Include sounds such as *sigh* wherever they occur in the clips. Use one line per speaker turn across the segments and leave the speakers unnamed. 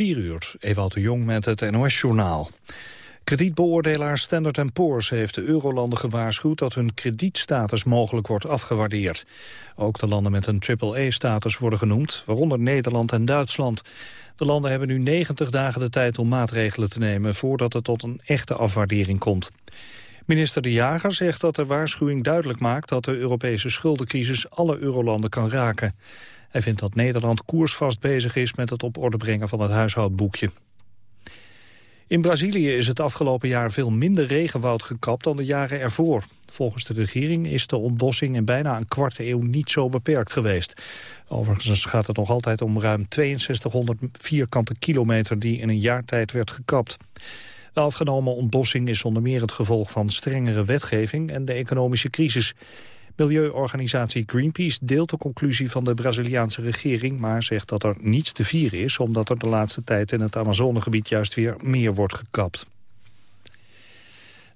4 uur, Ewout de Jong met het NOS-journaal. Kredietbeoordelaar Standard Poor's heeft de eurolanden gewaarschuwd dat hun kredietstatus mogelijk wordt afgewaardeerd. Ook de landen met een triple-A-status worden genoemd, waaronder Nederland en Duitsland. De landen hebben nu 90 dagen de tijd om maatregelen te nemen voordat het tot een echte afwaardering komt. Minister De Jager zegt dat de waarschuwing duidelijk maakt dat de Europese schuldencrisis alle eurolanden kan raken. Hij vindt dat Nederland koersvast bezig is met het op orde brengen van het huishoudboekje. In Brazilië is het afgelopen jaar veel minder regenwoud gekapt dan de jaren ervoor. Volgens de regering is de ontbossing in bijna een kwart eeuw niet zo beperkt geweest. Overigens gaat het nog altijd om ruim 6200 vierkante kilometer die in een jaar tijd werd gekapt. De afgenomen ontbossing is onder meer het gevolg van strengere wetgeving en de economische crisis. Milieuorganisatie Greenpeace deelt de conclusie van de Braziliaanse regering... maar zegt dat er niets te vieren is... omdat er de laatste tijd in het Amazonegebied juist weer meer wordt gekapt.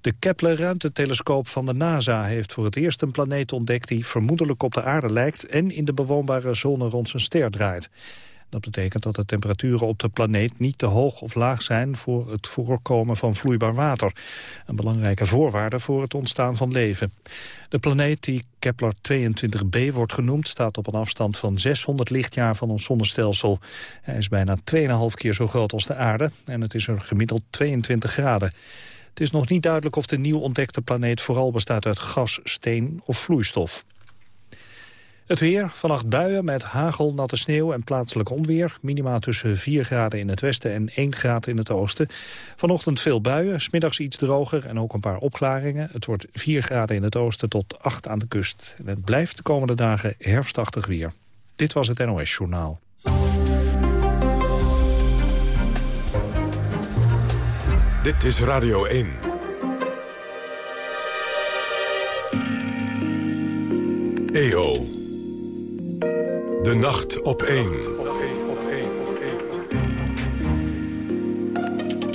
De Kepler-ruimtetelescoop van de NASA heeft voor het eerst een planeet ontdekt... die vermoedelijk op de aarde lijkt en in de bewoonbare zone rond zijn ster draait. Dat betekent dat de temperaturen op de planeet niet te hoog of laag zijn voor het voorkomen van vloeibaar water. Een belangrijke voorwaarde voor het ontstaan van leven. De planeet die Kepler-22b wordt genoemd staat op een afstand van 600 lichtjaar van ons zonnestelsel. Hij is bijna 2,5 keer zo groot als de aarde en het is er gemiddeld 22 graden. Het is nog niet duidelijk of de nieuw ontdekte planeet vooral bestaat uit gas, steen of vloeistof. Het weer, vannacht buien met hagel, natte sneeuw en plaatselijk onweer. Minima tussen 4 graden in het westen en 1 graad in het oosten. Vanochtend veel buien, smiddags iets droger en ook een paar opklaringen. Het wordt 4 graden in het oosten tot 8 aan de kust. En het blijft de komende dagen herfstachtig weer. Dit was het NOS Journaal.
Dit is Radio 1. EO. De nacht op één.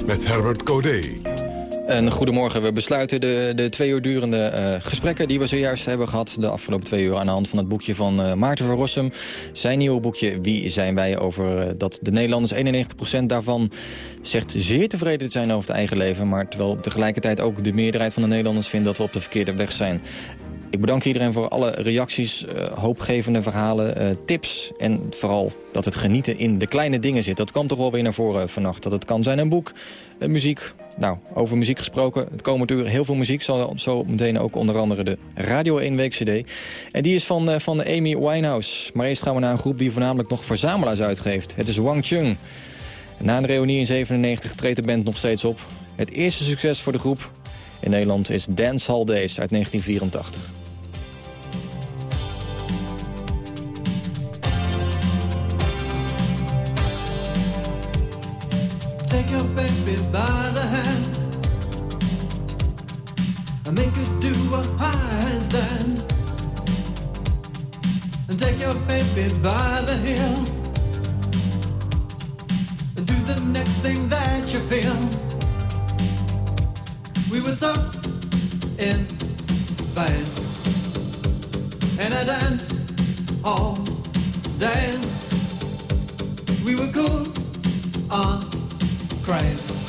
Met Herbert Codé.
En goedemorgen, we besluiten de, de twee uur durende uh, gesprekken die we zojuist hebben gehad. De afgelopen twee uur aan de hand van het boekje van uh, Maarten van Rossum. Zijn nieuwe boekje Wie zijn wij over uh, dat de Nederlanders 91% daarvan zegt zeer tevreden te zijn over het eigen leven. Maar terwijl tegelijkertijd ook de meerderheid van de Nederlanders vindt dat we op de verkeerde weg zijn. Ik bedank iedereen voor alle reacties, uh, hoopgevende verhalen, uh, tips... en vooral dat het genieten in de kleine dingen zit. Dat kwam toch wel weer naar voren vannacht. Dat het kan zijn een boek, muziek. Nou, over muziek gesproken. Het komend uur heel veel muziek. Zal zo meteen ook onder andere de Radio 1 Week CD. En die is van, van Amy Winehouse. Maar eerst gaan we naar een groep die voornamelijk nog verzamelaars uitgeeft. Het is Wang Chung. Na een reunie in 97 treedt de band nog steeds op. Het eerste succes voor de groep in Nederland is Dance Hall Days uit 1984.
By the hand and make her do a handstand. And take your baby by the heel and do the next thing that you feel. We were so in phase and I dance all days. We were cool on craze.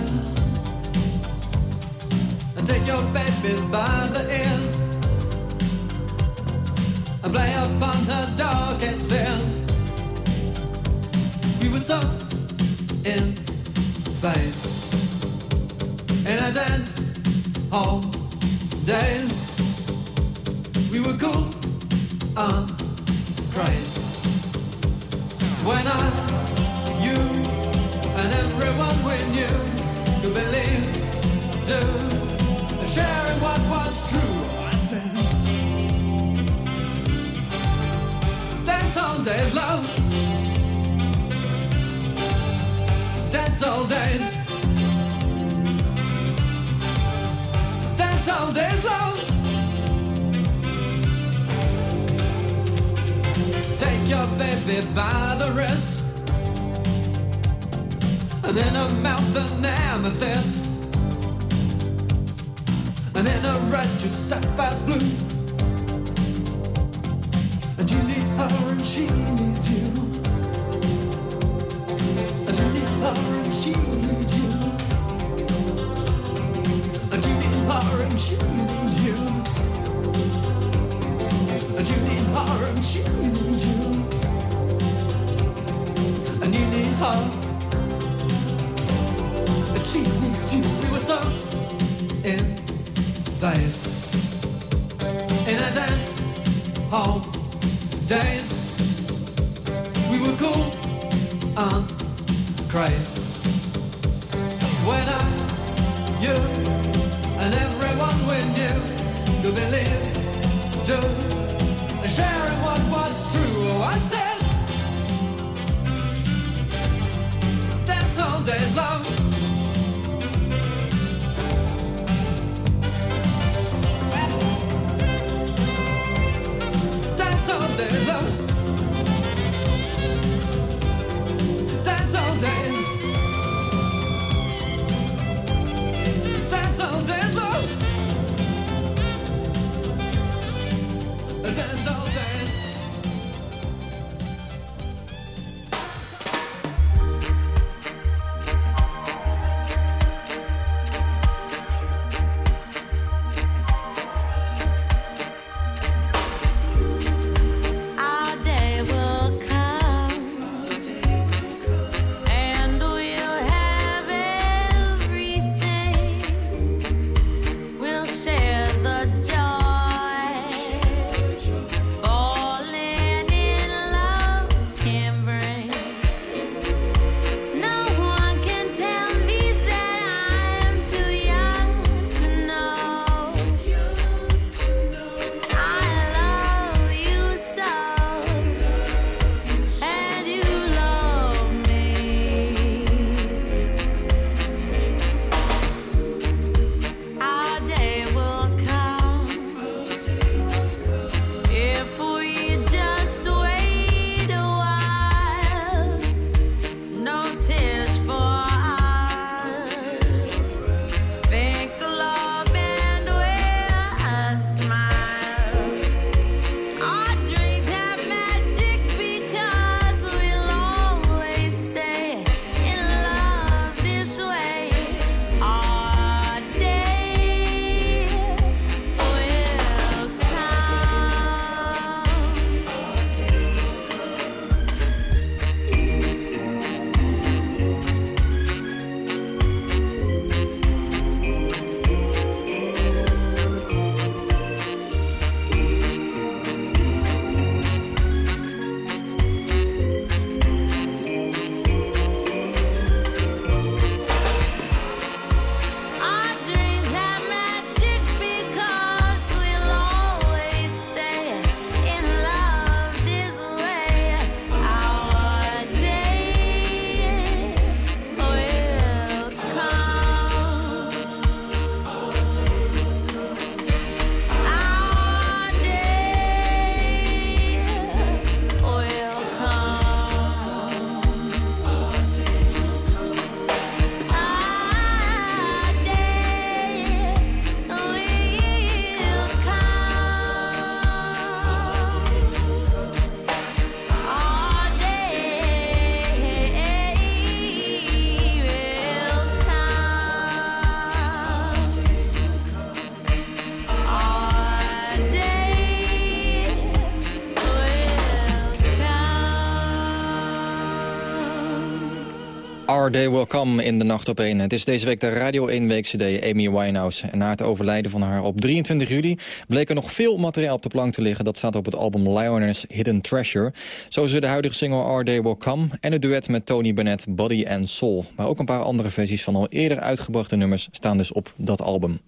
take your baby by the ears and play upon her darkest fears. We were so in phase in a dance hall days. We were cool on craze dance all days, love. Dance all days.
dance all days long. Take your baby by the wrist, and in her mouth an amethyst, and in her eyes two sapphire's blue. cheek.
Our Day Will Come in
de Nacht op 1. Het is deze week de Radio 1 Week CD Amy Winehouse. En na het overlijden van haar op 23 juli... bleek er nog veel materiaal op de plank te liggen. Dat staat op het album Lioness Hidden Treasure. Zo is de huidige single Our Day Will Come... en het duet met Tony Bennett Body and Soul. Maar ook een paar andere versies van al eerder uitgebrachte nummers... staan dus op dat album.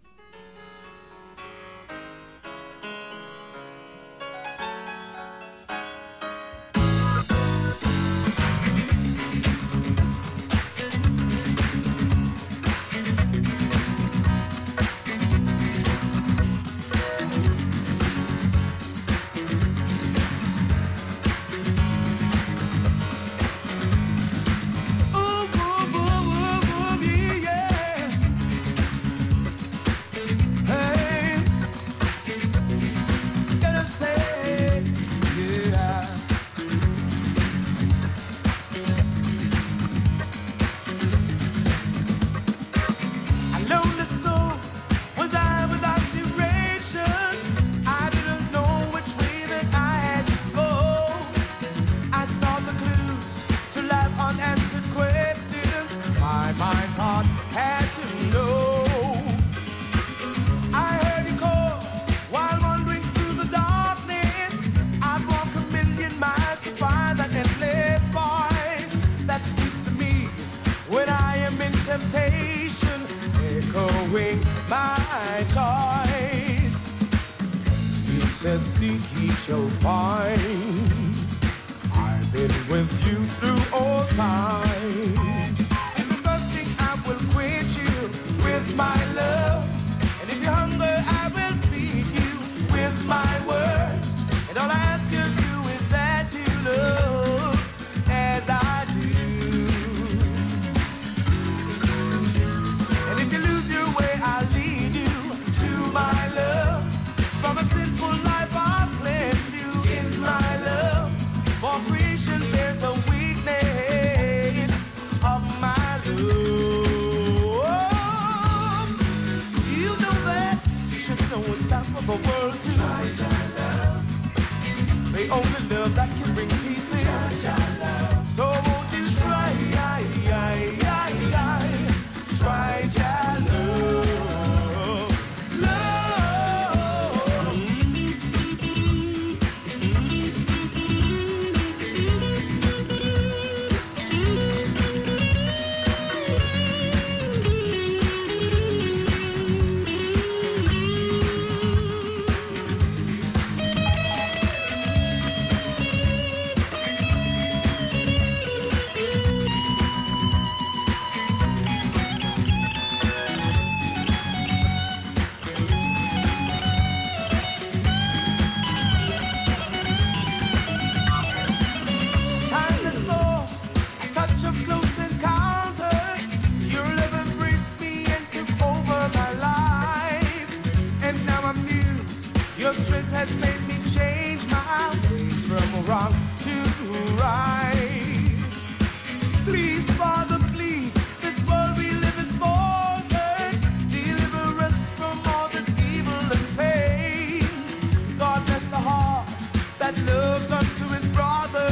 comes to his brother,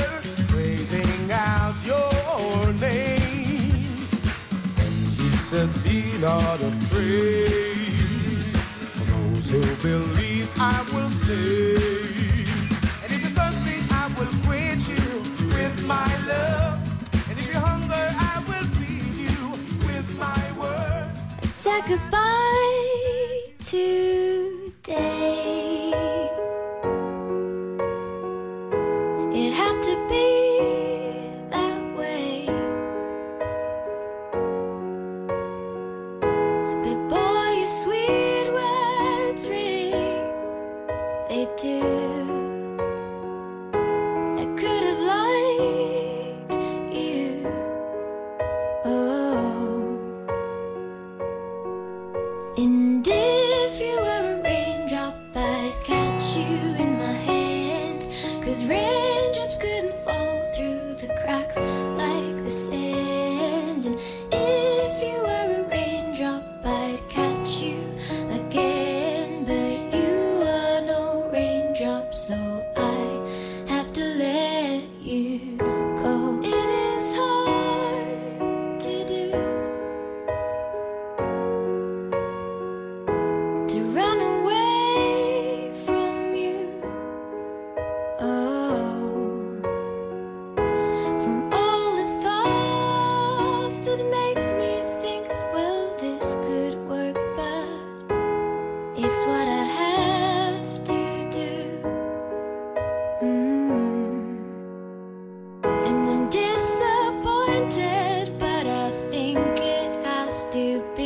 praising out your name. And he said, Be not afraid, for those who believe I will save. And if you're thirsty, I will quench you with my love. And if you're hungry, I will feed you with my word.
I said goodbye today.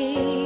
You.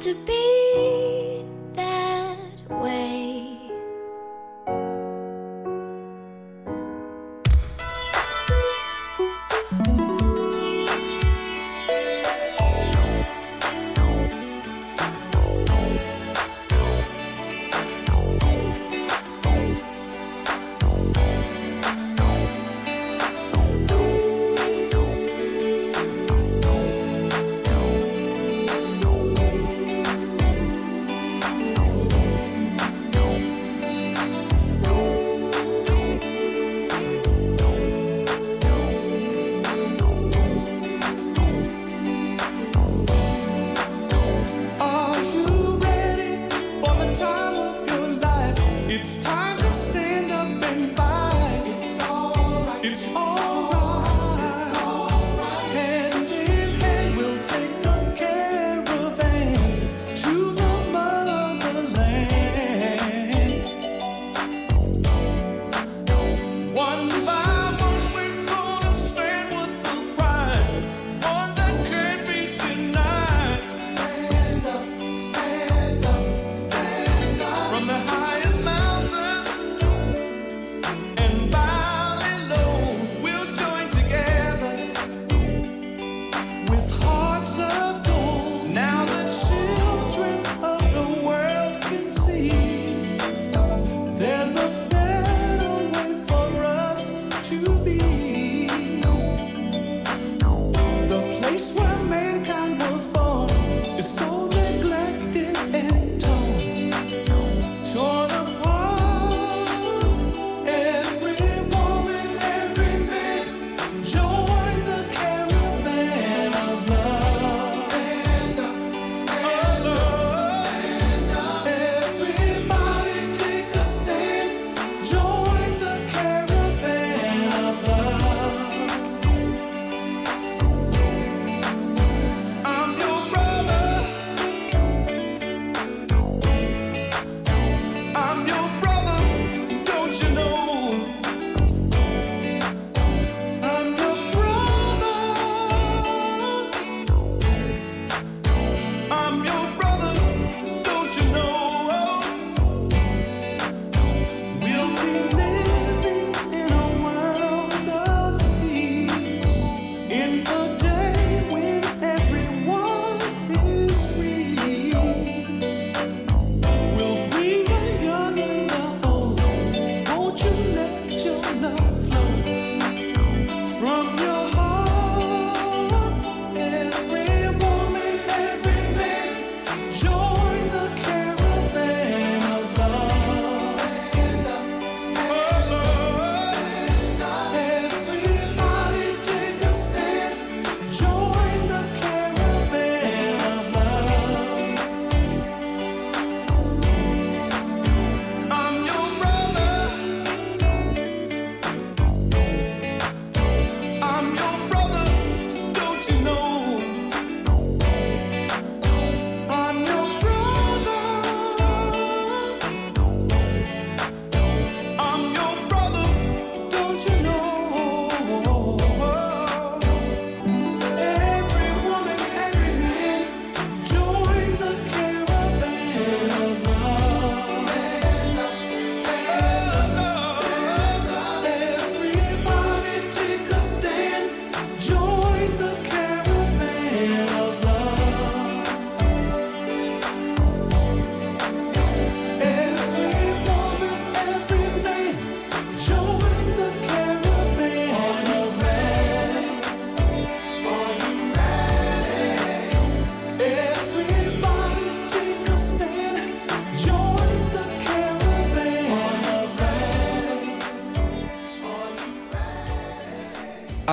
To be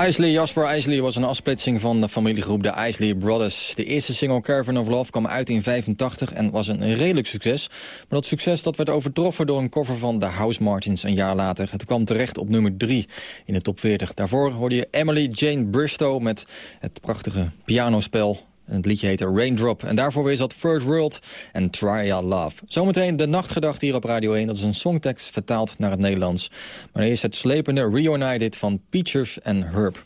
IJsley, Jasper IJsley was een afsplitsing van de familiegroep de IJsley Brothers. De eerste single Caravan of Love kwam uit in 85 en was een redelijk succes. Maar dat succes dat werd overtroffen door een cover van The House Martins een jaar later. Het kwam terecht op nummer 3 in de top 40. Daarvoor hoorde je Emily Jane Bristow met het prachtige pianospel het liedje heette Raindrop. En daarvoor is dat Third World en Try Your Love. Zometeen de nachtgedachte hier op Radio 1. Dat is een songtekst vertaald naar het Nederlands. Maar eerst het slepende Reunited van Peaches en Herb.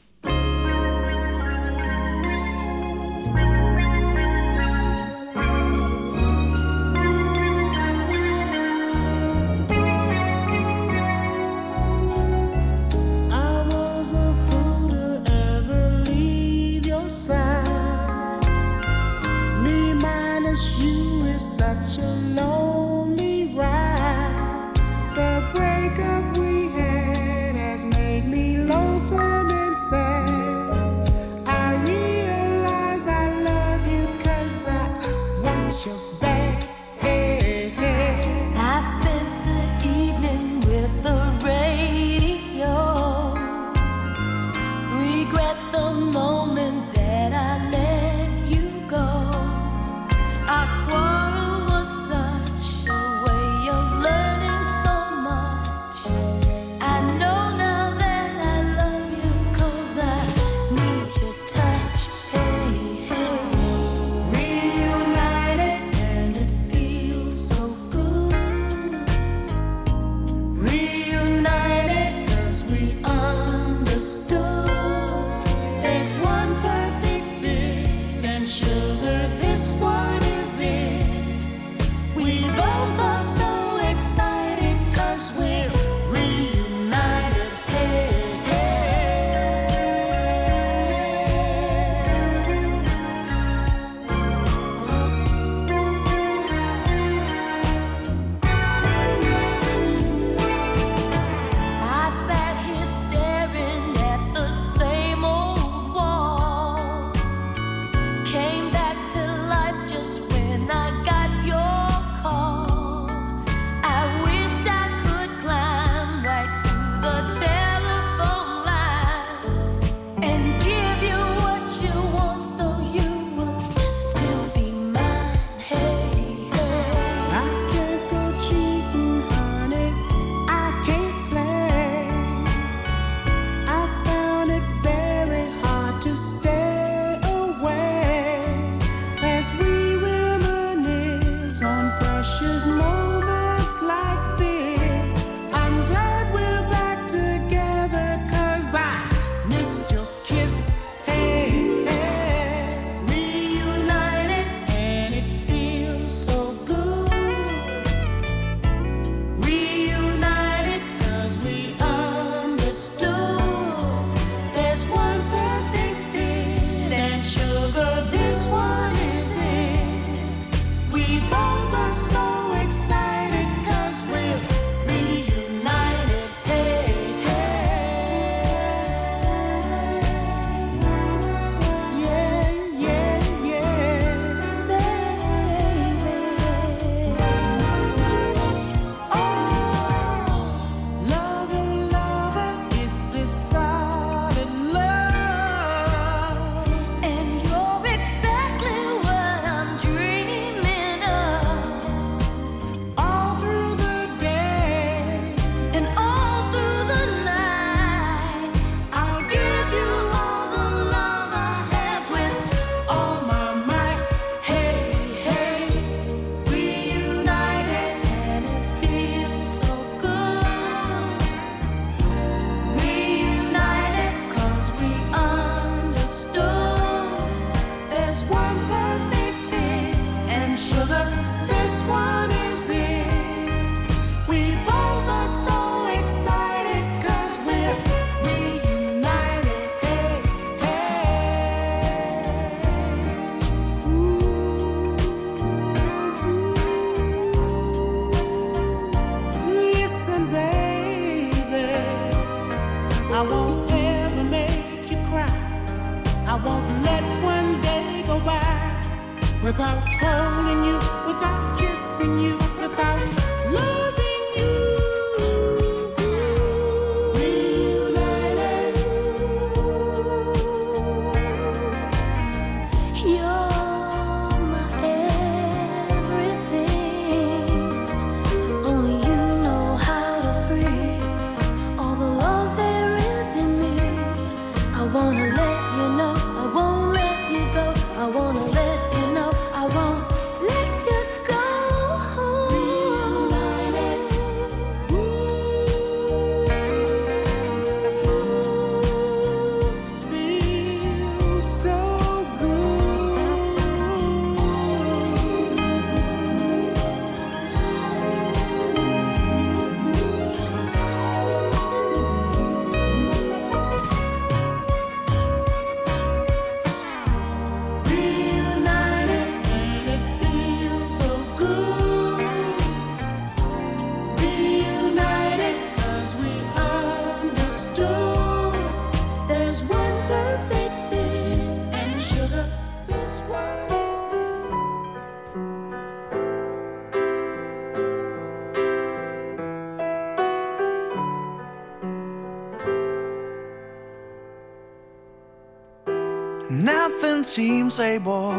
say, boy.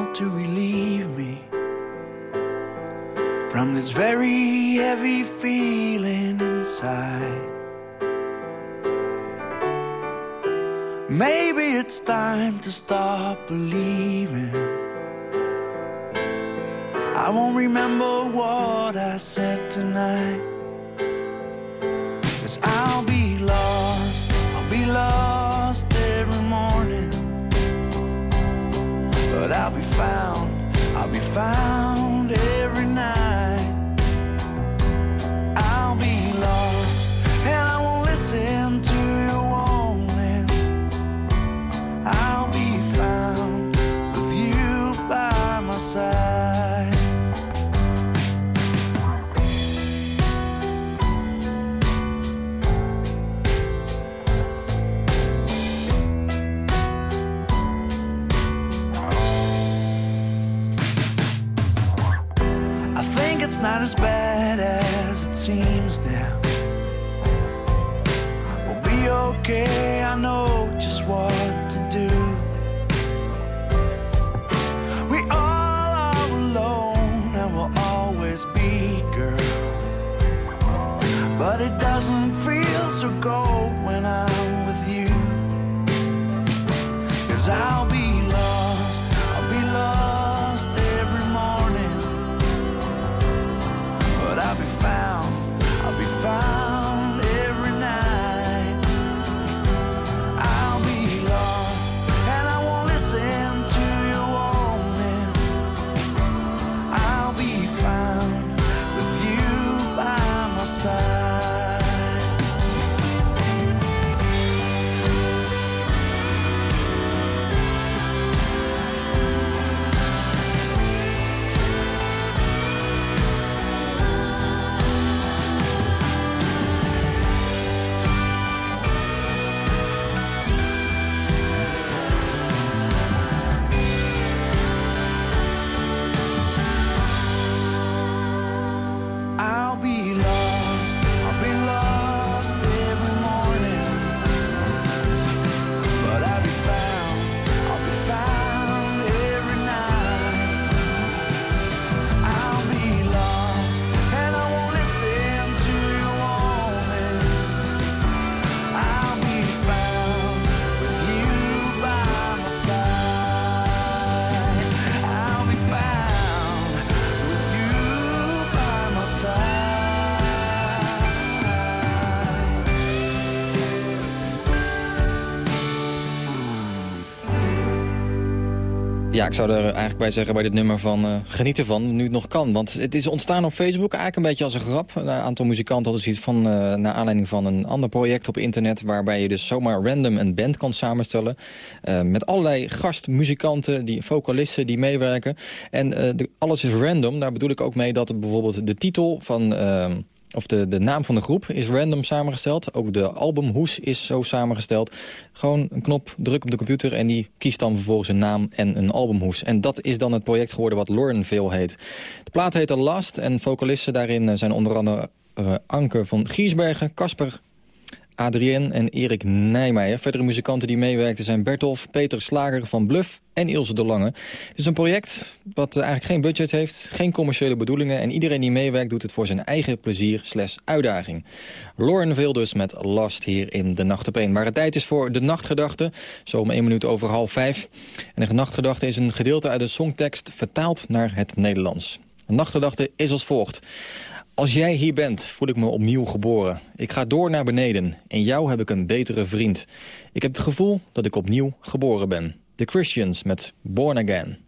I'll
be found, I'll be found not as bad as it seems now. We'll be okay, I know just what to do. We all are alone and we'll always be, girl. But it doesn't feel so cold when I'm
ik zou er eigenlijk bij zeggen bij dit nummer van eh, geniet ervan, nu het nog kan. Want het is ontstaan op Facebook eigenlijk een beetje als een grap. Een aantal muzikanten hadden zoiets van, eh, naar aanleiding van een ander project op internet... waarbij je dus zomaar random een band kan samenstellen. eh, met allerlei gastmuzikanten, die, vocalisten die meewerken. En de, alles is random, daar bedoel ik ook mee dat bijvoorbeeld de titel van... of de, de naam van de groep is random samengesteld. Ook de albumhoes is zo samengesteld. Gewoon een knop, druk op de computer... en die kiest dan vervolgens een naam en een albumhoes. En dat is dan het project geworden wat Laurenville heet. De plaat heet The Last en vocalisten daarin zijn onder andere... eh, Anke van Giesbergen, Casper Adrien en Erik Nijmeijer. Verdere muzikanten die meewerkten zijn Bertolf, Peter Slager van Bluff en Ilse de Lange. Het is een project wat eh, eigenlijk geen budget heeft, geen commerciële bedoelingen... en iedereen die meewerkt doet het voor zijn eigen plezier slash uitdaging. Laurenville dus met Last hier in De Nacht 1. Maar het tijd is voor De Nachtgedachte, zo om één minuut over half vijf. En de Nachtgedachte is een gedeelte uit de songtekst vertaald naar het Nederlands. De Nachtgedachte is als volgt. Als jij hier bent, voel ik me opnieuw geboren. Ik ga door naar beneden. In jou heb ik een betere vriend. Ik heb het gevoel dat ik opnieuw geboren ben. The Christians met Born Again.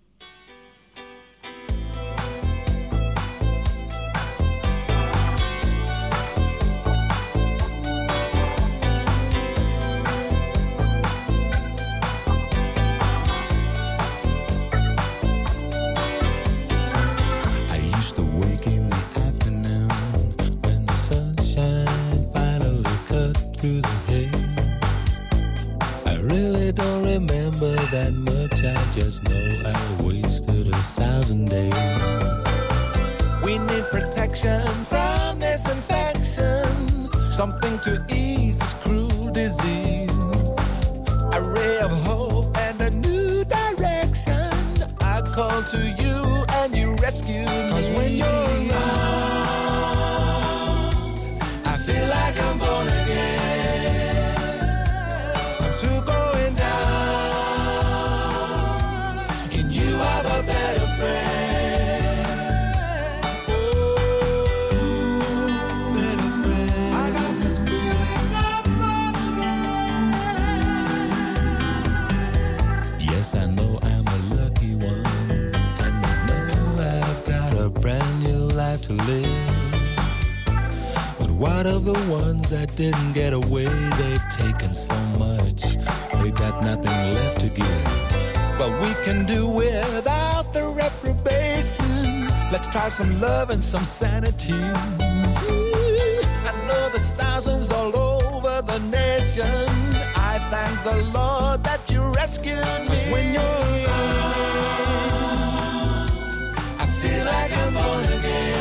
something to ease this cruel disease. A ray of hope and a new direction.
I call to you and you rescue me. Cause when you're around, the ones that didn't get away. They've taken so much, We've got nothing left to give. But we can do without the reprobation. Let's try some love and some sanity. I know there's thousands all over the nation. I thank the Lord that you rescued me. Cause when you're gone, I feel like I'm born again.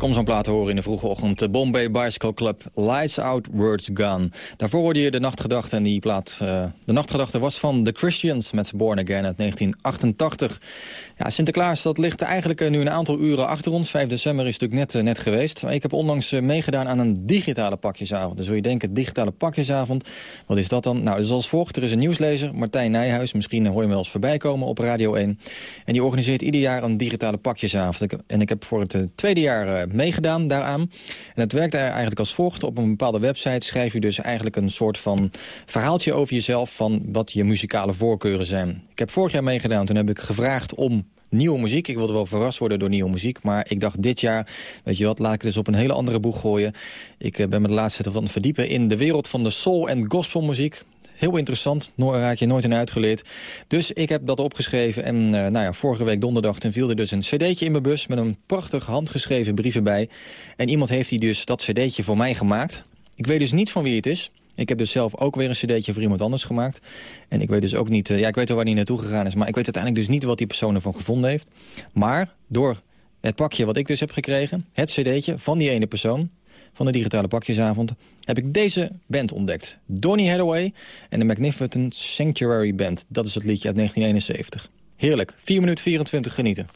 Heerlijk om zo'n plaat te horen in de vroege ochtend. De Bombay Bicycle Club, Lights Out, Words Gone. Daarvoor hoorde je de nachtgedachte en die plaat... Uh, de nachtgedachte was van The Christians met Born Again uit 1988. Ja, Sinterklaas, dat ligt eigenlijk uh, nu een aantal uren achter ons. 5 december is natuurlijk net, uh, net geweest. Maar ik heb onlangs meegedaan aan een digitale pakjesavond. Dan zul je denken, digitale pakjesavond. Wat is dat dan? Nou, dus als volgt. Er is een nieuwslezer, Martijn Nijhuis. Misschien hoor je hem wel eens voorbij komen op Radio 1. En die organiseert ieder jaar een digitale pakjesavond. En ik heb voor het tweede jaar meegedaan daaraan. En het werkt eigenlijk als volgt. Op een bepaalde website schrijf je dus eigenlijk een soort van verhaaltje over jezelf... van wat je muzikale voorkeuren zijn. Ik heb vorig jaar meegedaan. Toen heb ik gevraagd om nieuwe muziek. Ik wilde wel verrast worden door nieuwe muziek. Maar ik dacht dit jaar, weet je wat, laat ik het dus op een hele andere boeg gooien. Ik ben me de laatste tijd wat aan het verdiepen in de wereld van de soul- en gospelmuziek. Heel interessant, raak je nooit in uitgeleerd. Dus ik heb dat opgeschreven en uh, nou ja, vorige week donderdag... toen viel er dus een cd'tje in mijn bus met een prachtig handgeschreven brief erbij. En iemand heeft die dus dat cd'tje voor mij gemaakt. Ik weet dus niet van wie het is. Ik heb dus zelf ook weer een cd'tje voor iemand anders gemaakt. En ik weet dus ook niet... Uh, ja, ik weet wel waar hij naartoe gegaan is... maar ik weet uiteindelijk dus niet wat die persoon ervan gevonden heeft. Maar door het pakje wat ik dus heb gekregen... het cd'tje van die ene persoon van de digitale pakjesavond... heb ik deze band ontdekt. Donny Hathaway en de Magnificent Sanctuary Band. Dat is het liedje uit 1971. Heerlijk. 4 minuten 24 genieten.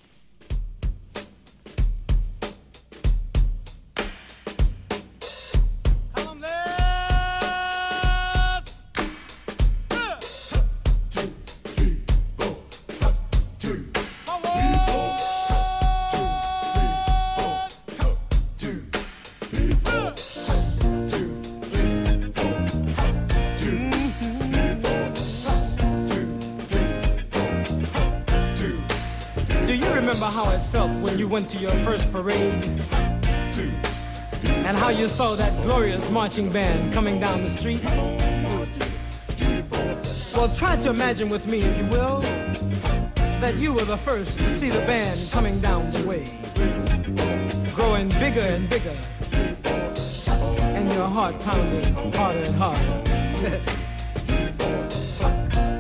Marching band coming down the street. Well, try to imagine with me, if you will, that you were the first to see the band coming down the way, growing bigger and bigger, and your heart pounding harder and harder.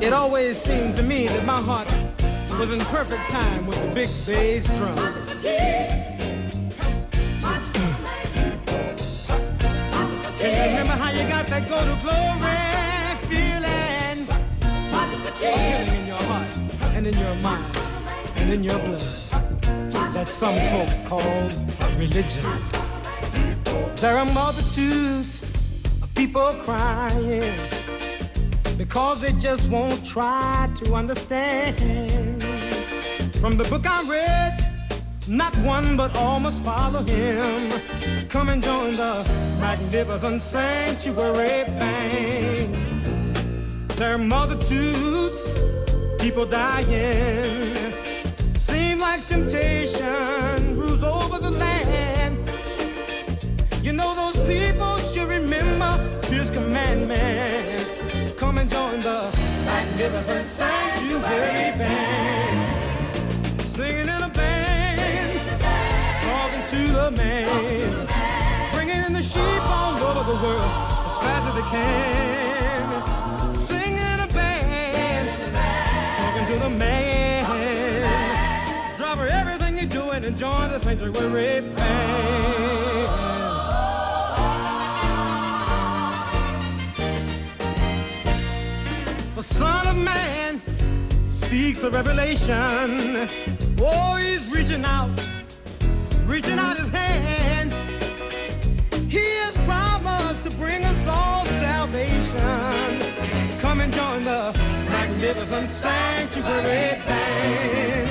*laughs* it always seemed to me that my heart was in perfect time with the big bass drum. You remember how you got that go to glory feeling? feeling in your heart and in your mind and in your blood that some folk call religion. There are multitudes of people crying because they just won't try to understand. From the book I read, not one but all must follow him. Come and join the magnificent sanctuary band. There are multitudes, people dying. Seem like temptation rules over the land. You know those people should remember his commandments. Come and join the magnificent sanctuary band. Singing in the man, bringing in the sheep all over the world as fast as they can. Singing a band, talking to the man, drop everything and the sanctuary band. The Son of Man speaks a revelation. Oh, he's reaching out, reaching out his hand. He has promised to bring us all salvation. Come and join the magnificent sanctuary band.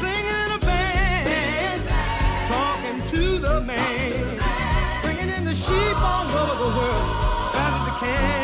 Singing a band, talking to the man, bringing in the sheep all over the world as fast as they can.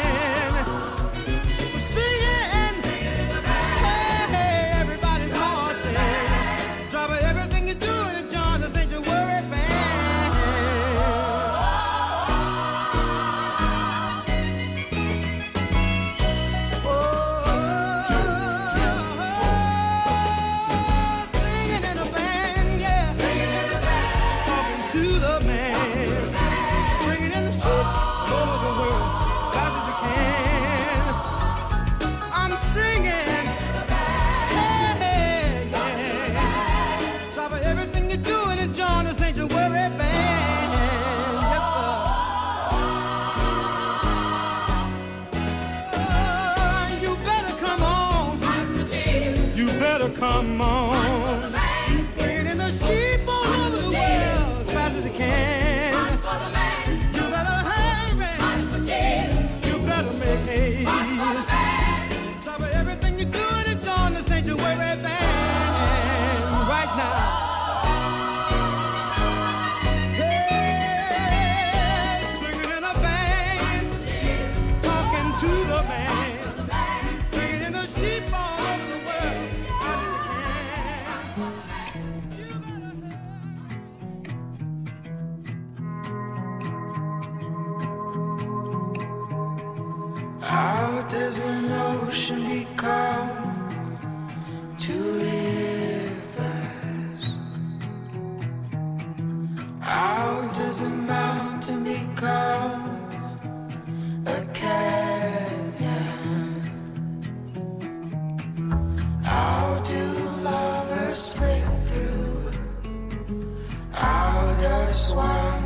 plus one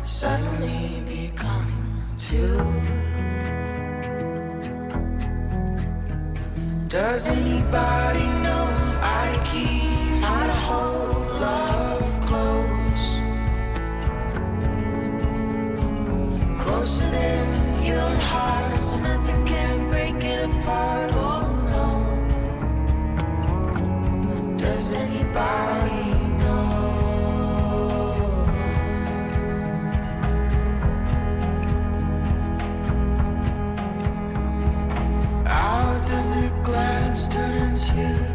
suddenly become two? Does anybody know I keep how to hold love close? Closer than your heart, so nothing can break it apart. Oh no. Does anybody? glance turns you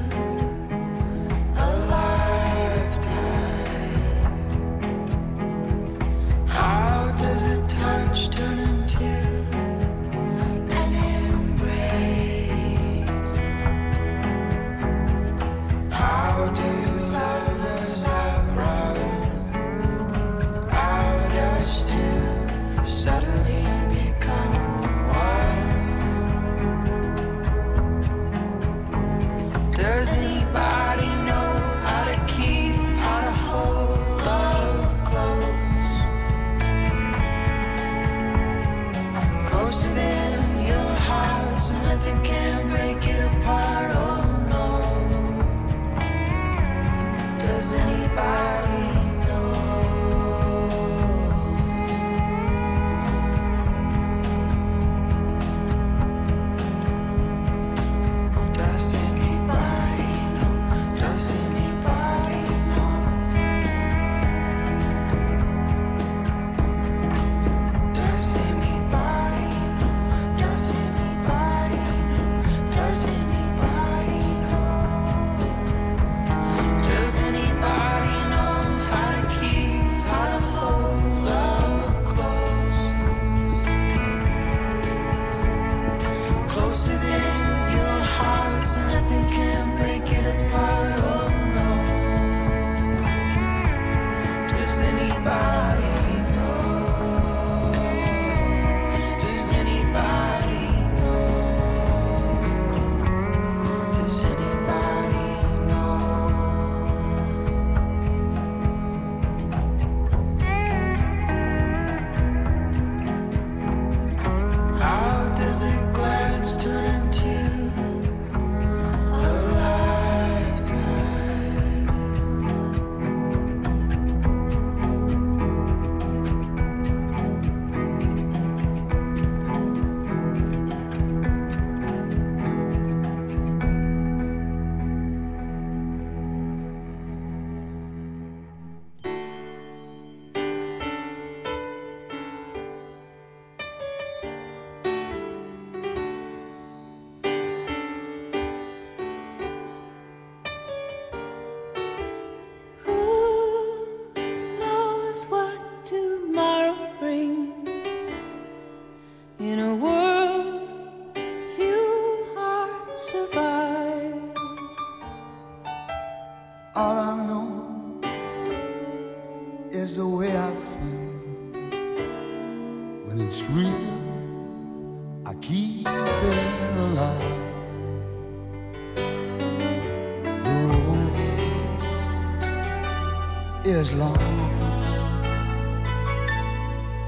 is long.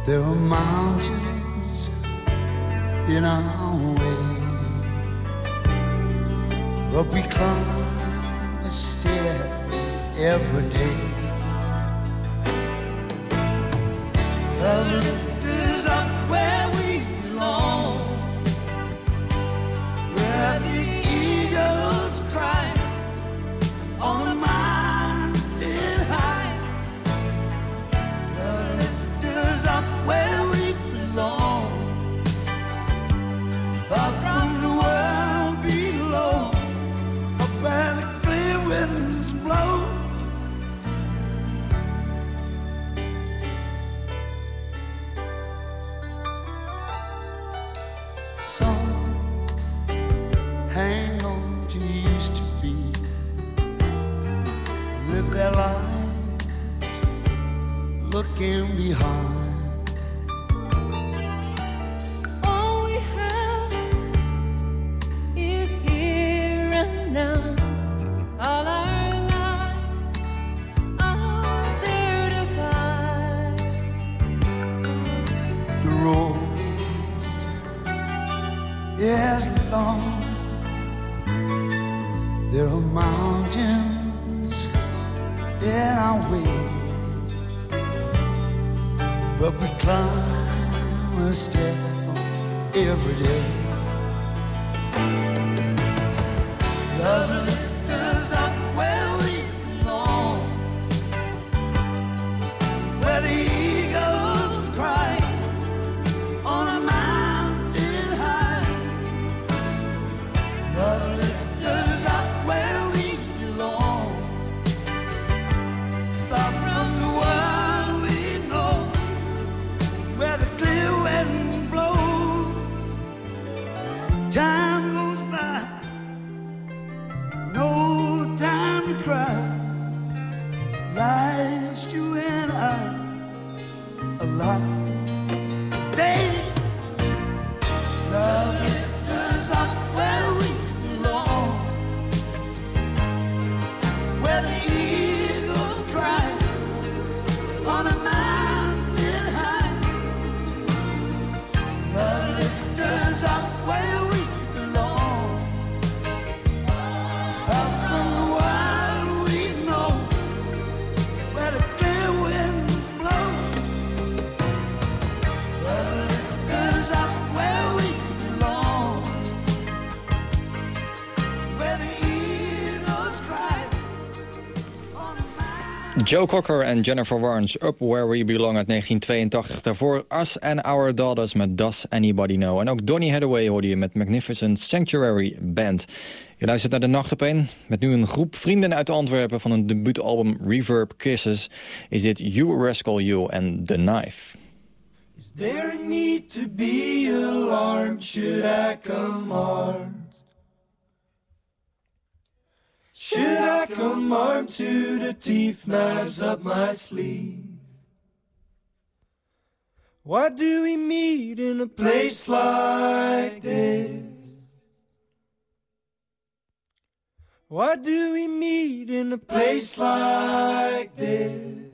There are mountains in our way, but we climb a
step every day. Love is.
Joe Cocker en Jennifer Warnes, Up Where We Belong uit 1982. Daarvoor Us and Our Daughters met Does Anybody Know. En ook Donny Hathaway hoorde je met Magnificent Sanctuary Band. Je luistert naar de Nacht op een. Met nu een groep vrienden uit Antwerpen van een debuutalbum Reverb Kisses... is dit You Rascal You and The Knife.
Is there need to be alarmed? Should I come? Should I come armed to the teeth, knives up my sleeve? Why do we meet in a place like this? Why do we meet in a place like this?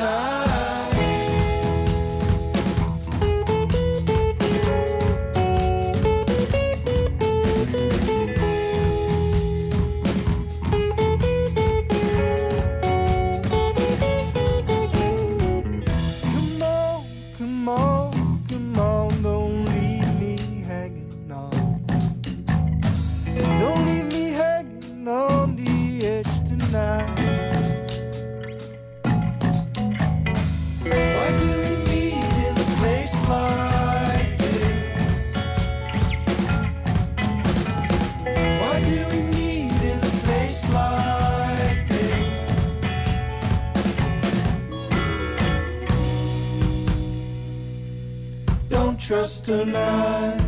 나. Don't a knife.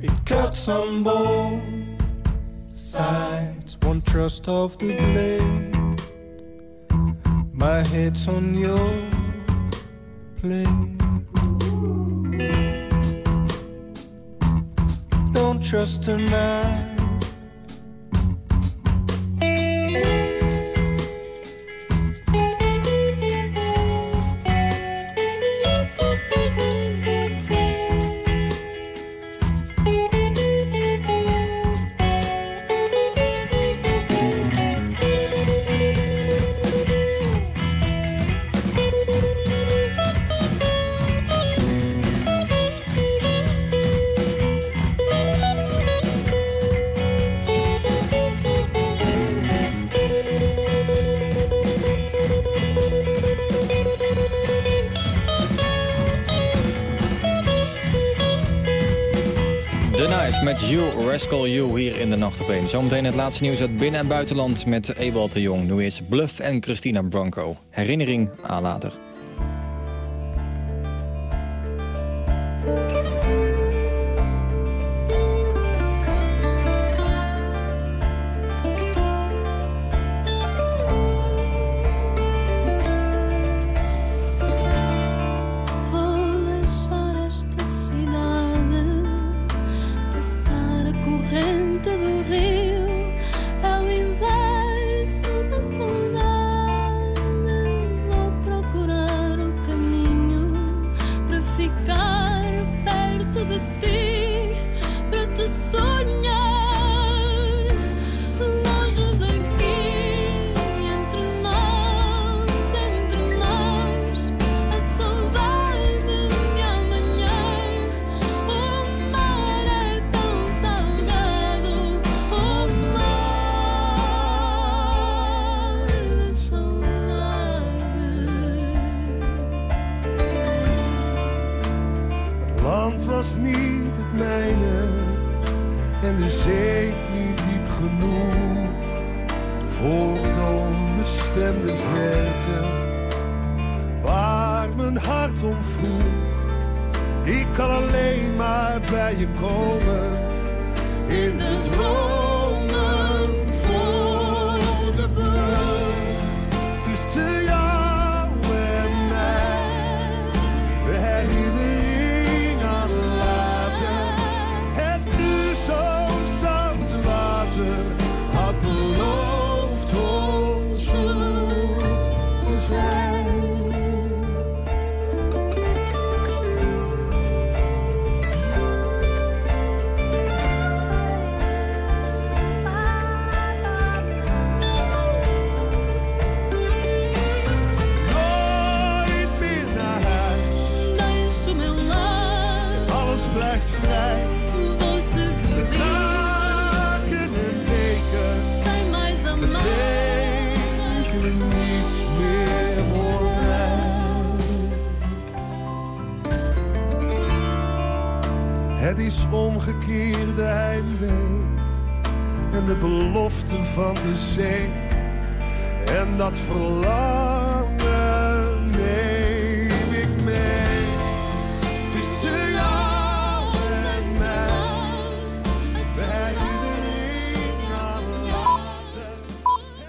It cuts on both sides. One trust of the blade. My head's on your plate. Don't trust a knife.
Rascal You hier in de Nacht op 1. Zometeen het laatste nieuws uit binnen- en buitenland met Ewald de Jong. Nu is Bluff en Christina Bronco. Herinnering aan later.